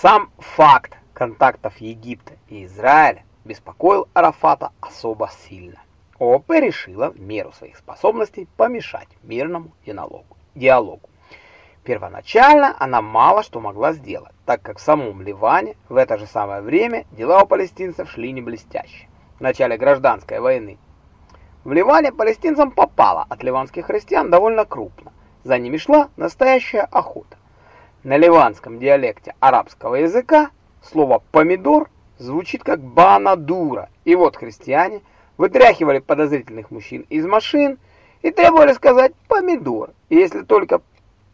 Сам факт контактов Египта и Израиля беспокоил Арафата особо сильно. ООП решила в меру своих способностей помешать мирному диалогу. Первоначально она мало что могла сделать, так как в самом Ливане в это же самое время дела у палестинцев шли не блестяще. В начале гражданской войны в Ливане палестинцам попало от ливанских христиан довольно крупно. За ними шла настоящая охота. На ливанском диалекте арабского языка слово «помидор» звучит как «банадура», и вот христиане вытряхивали подозрительных мужчин из машин и требовали сказать «помидор». И если только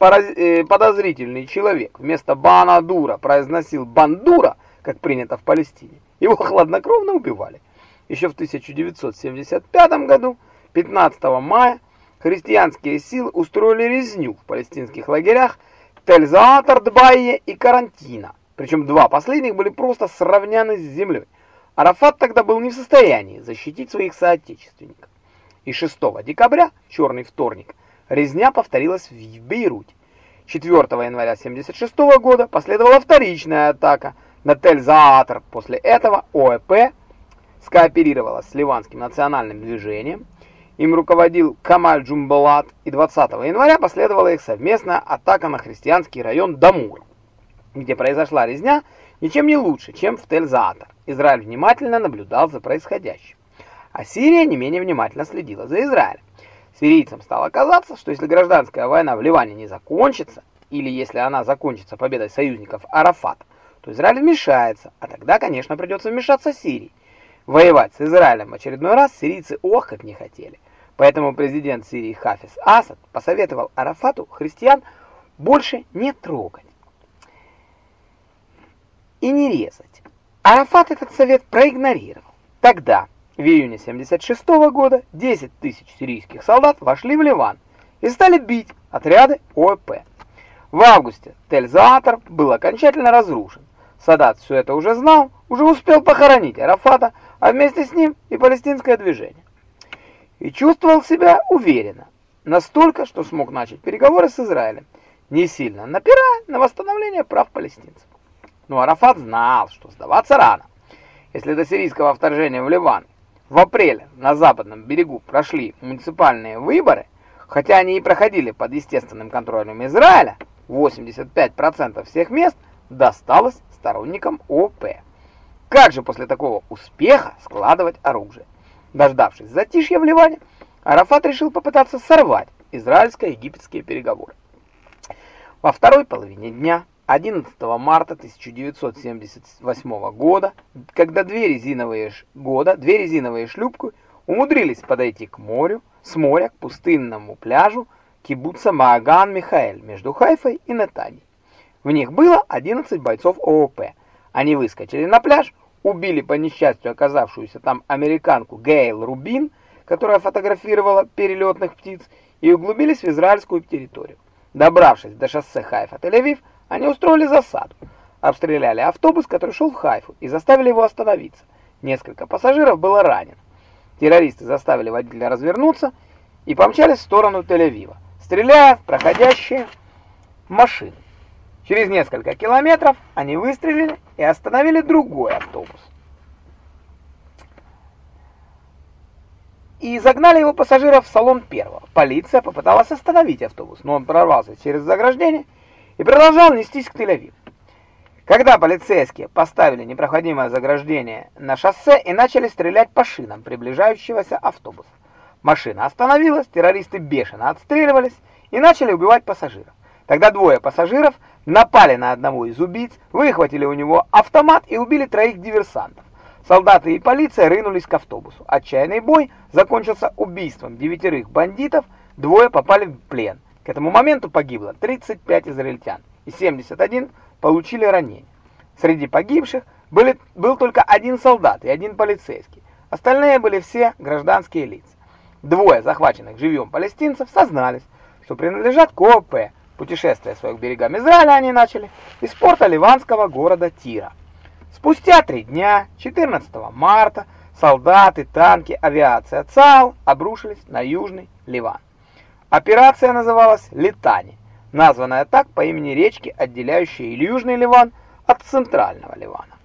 э, подозрительный человек вместо «банадура» произносил «бандура», как принято в Палестине, его хладнокровно убивали. Еще в 1975 году, 15 мая, христианские силы устроили резню в палестинских лагерях Тельзаатор, Дбайе и Карантина. Причем два последних были просто сравняны с землей. Арафат тогда был не в состоянии защитить своих соотечественников. И 6 декабря, черный вторник, резня повторилась в Бейруте. 4 января 1976 года последовала вторичная атака на Тель-Заатр. После этого ОЭП скооперировала с ливанским национальным движением. Им руководил Камаль Джумбалат, и 20 января последовала их совместная атака на христианский район Дамур, где произошла резня ничем не лучше, чем в Тель-Заатр. Израиль внимательно наблюдал за происходящим. А Сирия не менее внимательно следила за Израилем. Сирийцам стало казаться, что если гражданская война в Ливане не закончится, или если она закончится победой союзников Арафата, то Израиль вмешается, а тогда, конечно, придется вмешаться Сирии. Воевать с Израилем в очередной раз сирийцы ох как не хотели. Поэтому президент Сирии Хафиз Асад посоветовал Арафату христиан больше не трогать и не резать. Арафат этот совет проигнорировал. Тогда, в июне 76 -го года, 10 тысяч сирийских солдат вошли в Ливан и стали бить отряды ОЭП. В августе Тель-Заатр был окончательно разрушен. Садат все это уже знал, уже успел похоронить Арафата, а вместе с ним и палестинское движение. И чувствовал себя уверенно, настолько, что смог начать переговоры с Израилем, не сильно напирая на восстановление прав палестинцев. Но Арафат знал, что сдаваться рано. Если до сирийского вторжения в Ливан в апреле на западном берегу прошли муниципальные выборы, хотя они и проходили под естественным контролем Израиля, 85% всех мест досталось сторонникам ОП. Как же после такого успеха складывать оружие? Дождавшись затишья в Ливане, Арафат решил попытаться сорвать израильско-египетские переговоры. Во второй половине дня 11 марта 1978 года, когда две резиновые года, две резиновые шлюпки умудрились подойти к морю, с моря к пустынному пляжу кибуца Мааган-Михаэль между Хайфой и Нетаньей. В них было 11 бойцов ООП – они выскочили на пляж, убили по несчастью оказавшуюся там американку Гейл Рубин, которая фотографировала перелетных птиц, и углубились в израильскую территорию. Добравшись до шоссе Хайфа-Тель-Авив, они устроили засаду, обстреляли автобус, который шел в Хайфу, и заставили его остановиться. Несколько пассажиров было ранено. Террористы заставили водителя развернуться и помчались в сторону Тель-Авива, стреляя в проходящие машины. Через несколько километров они выстрелили и остановили другой автобус. И загнали его пассажиров в салон первого. Полиция попыталась остановить автобус, но он прорвался через заграждение и продолжал нестись к Тель-Авиву. Когда полицейские поставили непроходимое заграждение на шоссе и начали стрелять по шинам приближающегося автобуса. Машина остановилась, террористы бешено отстреливались и начали убивать пассажиров. Тогда двое пассажиров напали на одного из убийц, выхватили у него автомат и убили троих диверсантов. Солдаты и полиция рынулись к автобусу. Отчаянный бой закончился убийством девятерых бандитов, двое попали в плен. К этому моменту погибло 35 израильтян, и 71 получили ранения. Среди погибших были, был только один солдат и один полицейский. Остальные были все гражданские лица. Двое захваченных живьем палестинцев сознались, что принадлежат к ОП, Путешествие свое к берегам Израиля они начали из порта ливанского города Тира. Спустя три дня, 14 марта, солдаты, танки, авиация ЦАУ обрушились на южный Ливан. Операция называлась «Летани», названная так по имени речки, отделяющей Южный Ливан от центрального Ливана.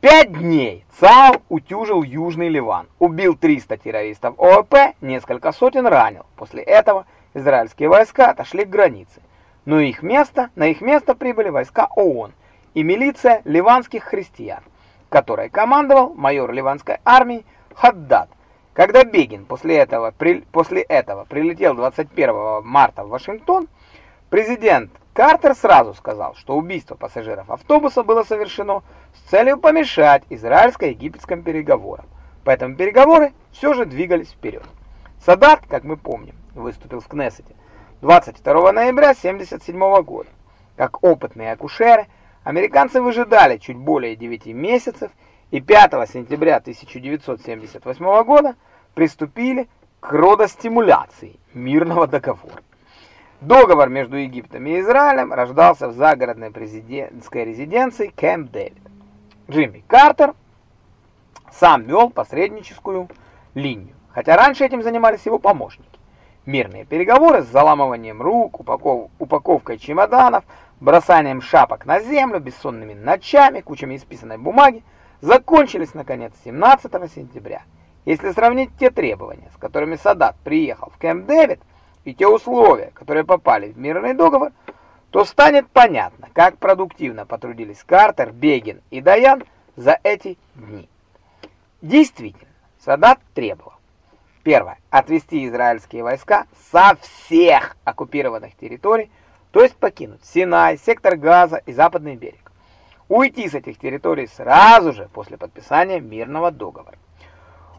Пять дней ЦАУ утюжил Южный Ливан, убил 300 террористов ООП, несколько сотен ранил. После этого израильские войска отошли к границе. Но их место, на их место прибыли войска ООН и милиция ливанских христиан, которой командовал майор ливанской армии Хаддад. Когда Бегин после этого, при, после этого прилетел 21 марта в Вашингтон, президент Картер сразу сказал, что убийство пассажиров автобуса было совершено с целью помешать израильско-египетским переговорам. Поэтому переговоры все же двигались вперед. Садат, как мы помним, выступил в Кнессете 22 ноября 1977 года. Как опытные акушеры, американцы выжидали чуть более 9 месяцев и 5 сентября 1978 года приступили к родостимуляции мирного договора. Договор между Египтом и Израилем рождался в загородной президентской резиденции Кэмп Дэвид. Джимми Картер сам вел посредническую линию, хотя раньше этим занимались его помощники. Мирные переговоры с заламыванием рук, упаков, упаковкой чемоданов, бросанием шапок на землю, бессонными ночами, кучами исписанной бумаги закончились, наконец, 17 сентября. Если сравнить те требования, с которыми Садат приехал в Кэмп Дэвид, и те условия, которые попали в мирный договор, то станет понятно, как продуктивно потрудились Картер, Бегин и Даян за эти дни. Действительно, Садат требовал. Первое. Отвести израильские войска со всех оккупированных территорий, то есть покинуть Синай, сектор Газа и Западный берег. Уйти с этих территорий сразу же после подписания мирного договора.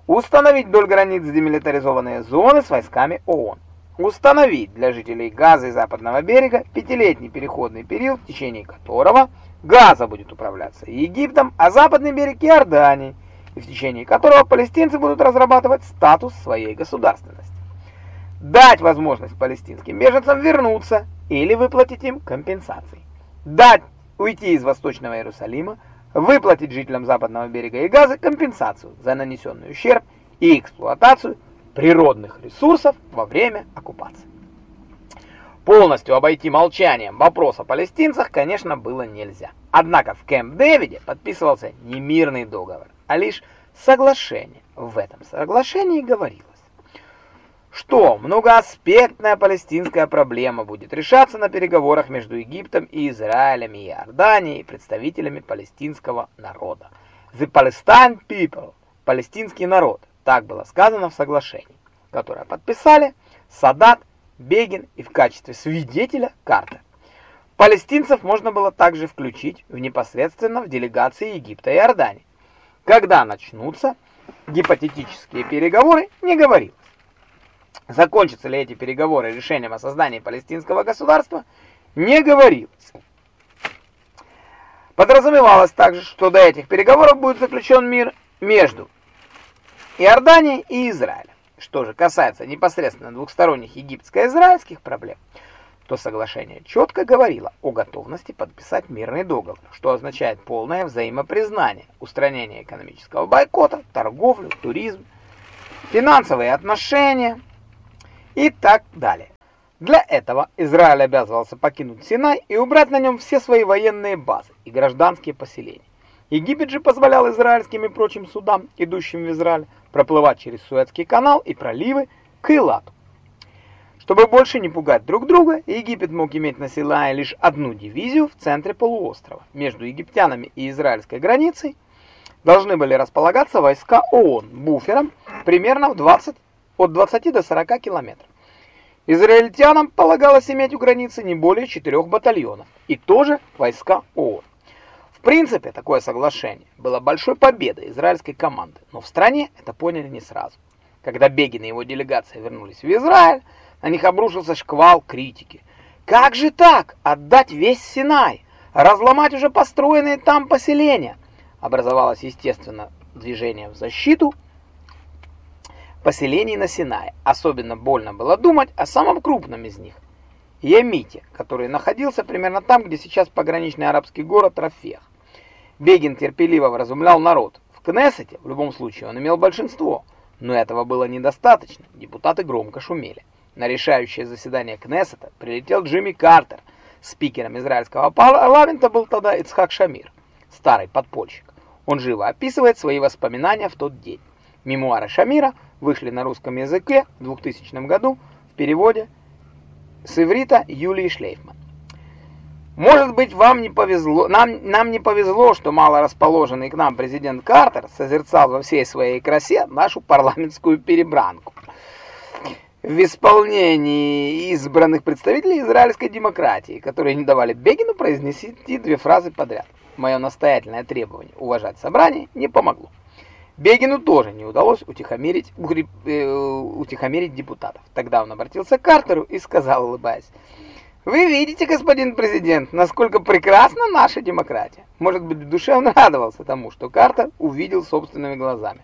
Установить вдоль границ демилитаризованные зоны с войсками ООН установить для жителей Газа и Западного берега пятилетний переходный период, в течение которого Газа будет управляться Египтом, а Западный берег Иорданией, в течение которого палестинцы будут разрабатывать статус своей государственности. Дать возможность палестинским беженцам вернуться или выплатить им компенсации. Дать уйти из Восточного Иерусалима, выплатить жителям Западного берега и Газа компенсацию за нанесенный ущерб и эксплуатацию природных ресурсов во время оккупации. Полностью обойти молчанием вопрос о палестинцах, конечно, было нельзя. Однако в Кэмп-Дэвиде подписывался не мирный договор, а лишь соглашение. В этом соглашении говорилось, что многоаспектная палестинская проблема будет решаться на переговорах между Египтом и Израилем и Иорданией представителями палестинского народа. The Palestine people, палестинский народ, так было сказано в соглашении, которое подписали Садат, Бегин и в качестве свидетеля Картер. Палестинцев можно было также включить в непосредственно в делегации Египта и Иордании. Когда начнутся гипотетические переговоры, не говорилось. Закончатся ли эти переговоры решением о создании палестинского государства, не говорилось. Подразумевалось также, что до этих переговоров будет заключен мир между Иордании и Израиля. Что же касается непосредственно двухсторонних египетско-израильских проблем, то соглашение четко говорило о готовности подписать мирный договор, что означает полное взаимопризнание, устранение экономического бойкота, торговлю, туризм, финансовые отношения и так далее. Для этого Израиль обязывался покинуть Синай и убрать на нем все свои военные базы и гражданские поселения. Египет же позволял израильским и прочим судам, идущим в Израиль, проплывать через Суэцкий канал и проливы к Илату. Чтобы больше не пугать друг друга, Египет мог иметь на Синае лишь одну дивизию в центре полуострова. Между египтянами и израильской границей должны были располагаться войска ООН буфером примерно в 20, от 20 до 40 километров. Израильтянам полагалось иметь у границы не более четырех батальонов, и тоже войска ООН принципе, такое соглашение было большой победой израильской команды, но в стране это поняли не сразу. Когда Бегин и его делегация вернулись в Израиль, на них обрушился шквал критики. Как же так? Отдать весь Синай? Разломать уже построенные там поселения? Образовалось, естественно, движение в защиту поселений на Синае. Особенно больно было думать о самом крупном из них – Ямите, который находился примерно там, где сейчас пограничный арабский город Рафех. Бегин терпеливо вразумлял народ. В Кнессете, в любом случае, он имел большинство, но этого было недостаточно, депутаты громко шумели. На решающее заседание Кнессета прилетел Джимми Картер Спикером израильского парламента был тогда Ицхак Шамир, старый подпольщик. Он живо описывает свои воспоминания в тот день. Мемуары Шамира вышли на русском языке в 2000 году в переводе с иврита Юлии Шлейфман. Может быть, вам не повезло, нам, нам не повезло, что мало расположенный к нам президент Картер созерцал во всей своей красе нашу парламентскую перебранку. В исполнении избранных представителей израильской демократии, которые не давали Бегину произнести две фразы подряд. Мое настоятельное требование уважать собрание не помогло. Бегину тоже не удалось утихомирить, э, утихомирить депутатов. Тогда он обратился к Картеру и сказал, улыбаясь, «Вы видите, господин президент, насколько прекрасна наша демократия». Может быть, в душе он радовался тому, что Картер увидел собственными глазами.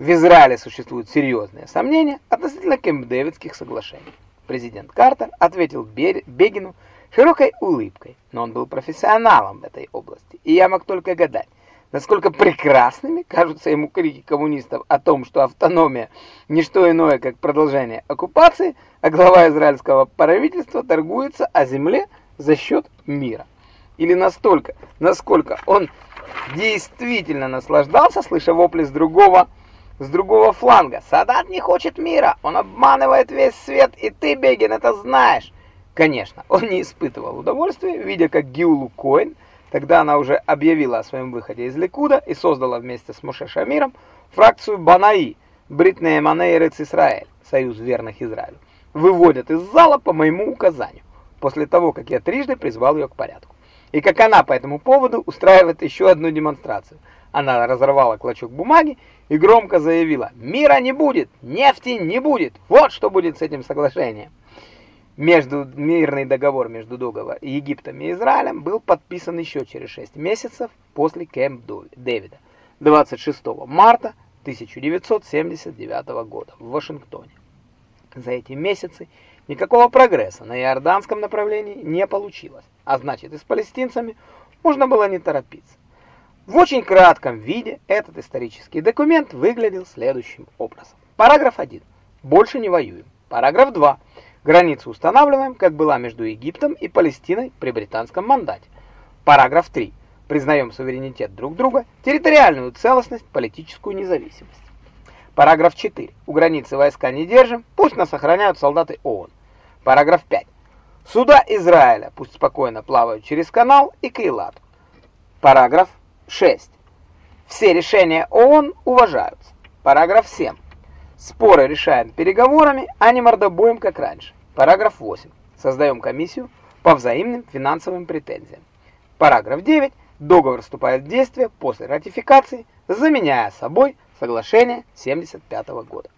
В Израиле существуют серьезные сомнения относительно Кемп-Дэвидских соглашений. Президент Картер ответил Бегину широкой улыбкой, но он был профессионалом в этой области, и я мог только гадать, насколько прекрасными кажутся ему крики коммунистов о том, что автономия – не что иное, как продолжение оккупации, а глава израильского правительства торгуется о земле за счет мира. Или настолько, насколько он действительно наслаждался, слыша вопли с другого, с другого фланга. «Садат не хочет мира, он обманывает весь свет, и ты, Бегин, это знаешь!» Конечно, он не испытывал удовольствия, видя, как Гиулу Коин – Тогда она уже объявила о своем выходе из Ликуда и создала вместе с Моше Шамиром фракцию Банаи, Бритная Манейрец Израиль, союз верных Израилю. Выводят из зала по моему указанию, после того, как я трижды призвал ее к порядку. И как она по этому поводу устраивает еще одну демонстрацию. Она разорвала клочок бумаги и громко заявила «Мира не будет, нефти не будет, вот что будет с этим соглашением». Между мирный договор между договор Египтом и Израилем был подписан еще через 6 месяцев после Кэмп Дэвида 26 марта 1979 года в Вашингтоне. За эти месяцы никакого прогресса на иорданском направлении не получилось, а значит и с палестинцами можно было не торопиться. В очень кратком виде этот исторический документ выглядел следующим образом. Параграф 1. Больше не воюем. Параграф 2. Границу устанавливаем, как была между Египтом и Палестиной при британском мандате. Параграф 3. Признаем суверенитет друг друга, территориальную целостность, политическую независимость. Параграф 4. У границы войска не держим, пусть нас охраняют солдаты ООН. Параграф 5. Суда Израиля пусть спокойно плавают через канал и к Эйлату. Параграф 6. Все решения ООН уважаются. Параграф 7. Споры решаем переговорами, а не мордобоем, как раньше. Параграф 8. Создаем комиссию по взаимным финансовым претензиям. Параграф 9. Договор вступает в действие после ратификации, заменяя собой соглашение 75 года.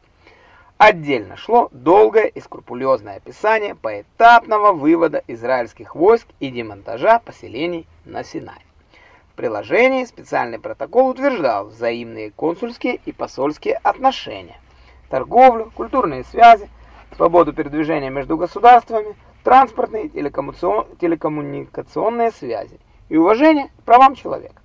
Отдельно шло долгое и скрупулезное описание поэтапного вывода израильских войск и демонтажа поселений на Синай. Приложении специальный протокол утверждал взаимные консульские и посольские отношения, торговлю, культурные связи, свободу передвижения между государствами, транспортные телекоммуникационные связи и уважение к правам человека.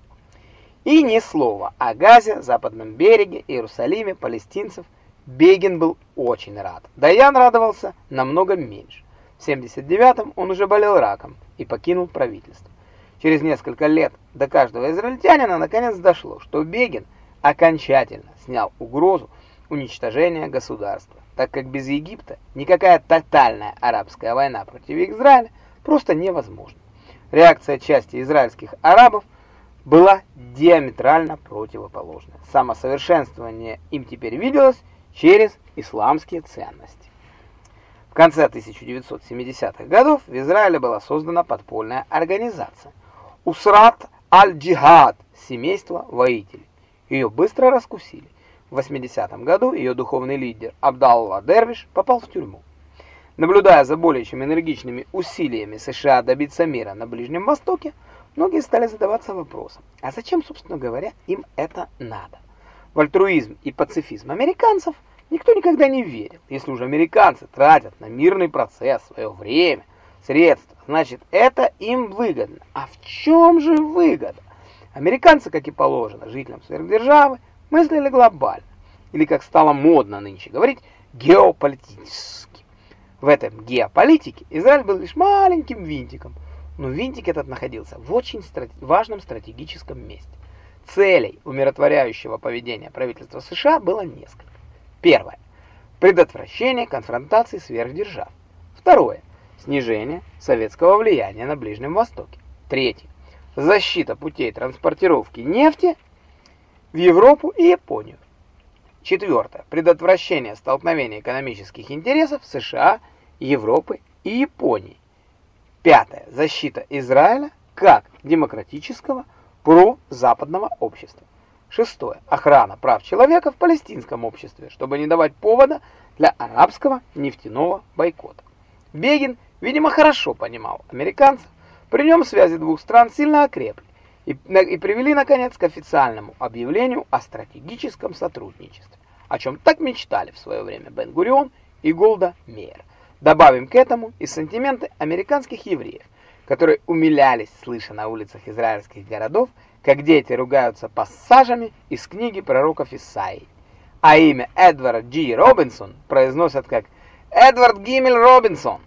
И ни слова о Газе, Западном береге, Иерусалиме, палестинцев. Бегин был очень рад. Даян радовался намного меньше. В 79-м он уже болел раком и покинул правительство. Через несколько лет до каждого израильтянина наконец дошло, что Бегин окончательно снял угрозу уничтожения государства, так как без Египта никакая тотальная арабская война против Израиля просто невозможна. Реакция части израильских арабов была диаметрально противоположная. Самосовершенствование им теперь виделось через исламские ценности. В конце 1970-х годов в Израиле была создана подпольная организация Усрат аль-Джихад, семейство воителей. Ее быстро раскусили. В 80 году ее духовный лидер Абдалла Дервиш попал в тюрьму. Наблюдая за более чем энергичными усилиями США добиться мира на Ближнем Востоке, многие стали задаваться вопросом, а зачем, собственно говоря, им это надо? В альтруизм и пацифизм американцев никто никогда не верил. Если уже американцы тратят на мирный процесс свое время, средства, значит это им выгодно. А в чем же выгода? Американцы, как и положено жителям сверхдержавы, мыслили глобально, или, как стало модно нынче говорить, геополитически. В этом геополитике Израиль был лишь маленьким винтиком, но винтик этот находился в очень страт важном стратегическом месте. Целей умиротворяющего поведения правительства США было несколько. Первое. Предотвращение конфронтации сверхдержав. Второе. Снижение советского влияния на Ближнем Востоке. Третье. Защита путей транспортировки нефти в Европу и Японию. Четвертое. Предотвращение столкновения экономических интересов США, Европы и Японии. Пятое. Защита Израиля как демократического прозападного общества. Шестое. Охрана прав человека в палестинском обществе, чтобы не давать повода для арабского нефтяного бойкота. Бегин, видимо, хорошо понимал американцев. При нем связи двух стран сильно окрепли и, и привели, наконец, к официальному объявлению о стратегическом сотрудничестве, о чем так мечтали в свое время Бен-Гурион и Голда Меир. Добавим к этому и сантименты американских евреев, которые умилялись, слыша на улицах израильских городов, как дети ругаются пассажами из книги пророков Исаии. А имя Эдвард Джи Робинсон произносят как Эдвард Гиммель Робинсон.